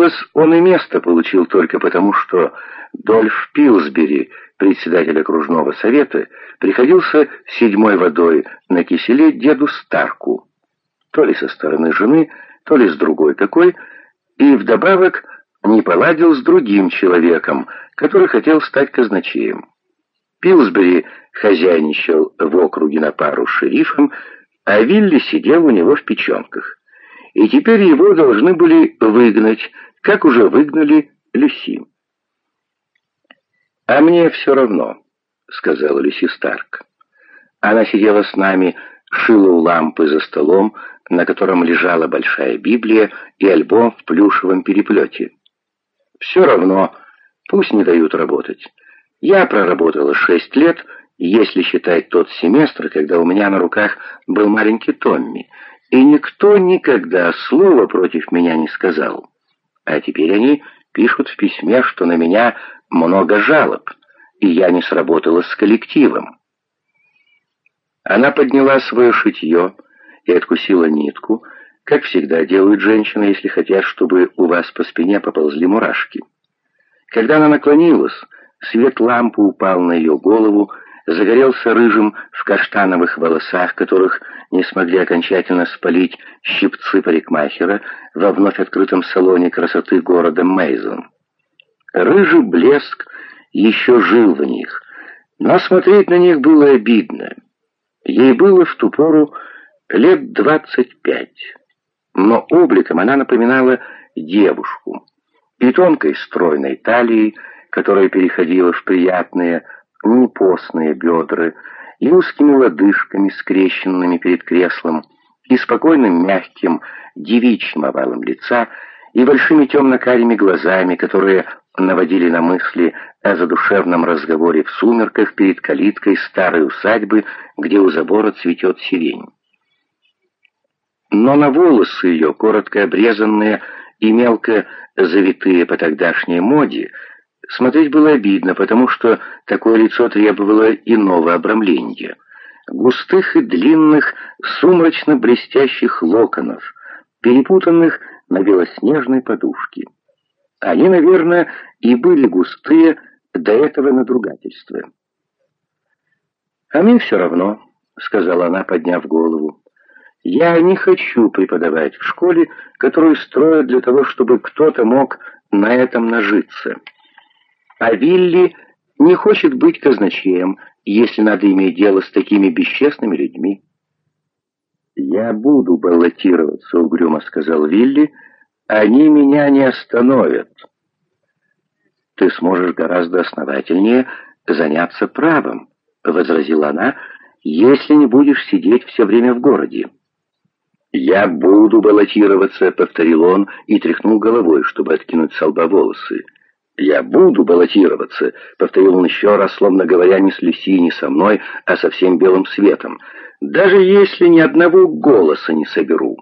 Николас он и место получил только потому, что Дольф Пилсбери, председатель окружного совета, приходился седьмой водой на киселе деду Старку, то ли со стороны жены, то ли с другой такой, и вдобавок не поладил с другим человеком, который хотел стать казначеем. Пилсбери хозяйничал в округе на пару с шерифом, а Вилли сидел у него в печенках. И теперь его должны были выгнать, как уже выгнали Люси. «А мне все равно», — сказала Люси Старк. Она сидела с нами, шила у лампы за столом, на котором лежала большая Библия и альбом в плюшевом переплете. «Все равно, пусть не дают работать. Я проработала шесть лет, если считать тот семестр, когда у меня на руках был маленький Томми, и никто никогда слова против меня не сказал. А теперь они пишут в письме, что на меня много жалоб, и я не сработала с коллективом. Она подняла свое шитье и откусила нитку, как всегда делают женщины, если хотят, чтобы у вас по спине поползли мурашки. Когда она наклонилась, свет лампы упал на ее голову, загорелся рыжим в каштановых волосах, которых не смогли окончательно спалить щипцы парикмахера во вновь открытом салоне красоты города Мейзон. Рыжий блеск еще жил в них, но смотреть на них было обидно. Ей было в ту пору лет двадцать пять, но обликом она напоминала девушку и тонкой стройной талией, которая переходила в приятные, непостные бедра, и узкими лодыжками, скрещенными перед креслом, и спокойным мягким девичьим овалом лица, и большими темно-карими глазами, которые наводили на мысли о задушевном разговоре в сумерках перед калиткой старой усадьбы, где у забора цветет сирень. Но на волосы ее, коротко обрезанные и мелко завитые по тогдашней моде, смотреть было обидно, потому что такое лицо требовало иного обрамления. Густых и длинных, сумрачно-блестящих локонов, перепутанных на белоснежной подушке. Они, наверное, и были густые до этого надругательства. «А мне все равно», — сказала она, подняв голову. «Я не хочу преподавать в школе, которую строят для того, чтобы кто-то мог на этом нажиться. А Вилли не хочет быть казначеем, если надо иметь дело с такими бесчестными людьми». «Я буду баллотироваться», — угрюмо сказал Вилли, — они меня не остановят. Ты сможешь гораздо основательнее заняться правом, возразила она, если не будешь сидеть все время в городе. «Я буду баллотироваться», — повторил он и тряхнул головой, чтобы откинуть с лба волосы. «Я буду баллотироваться», — повторил он еще раз, словно говоря не с Люси, не со мной, а со всем белым светом, «даже если ни одного голоса не соберу».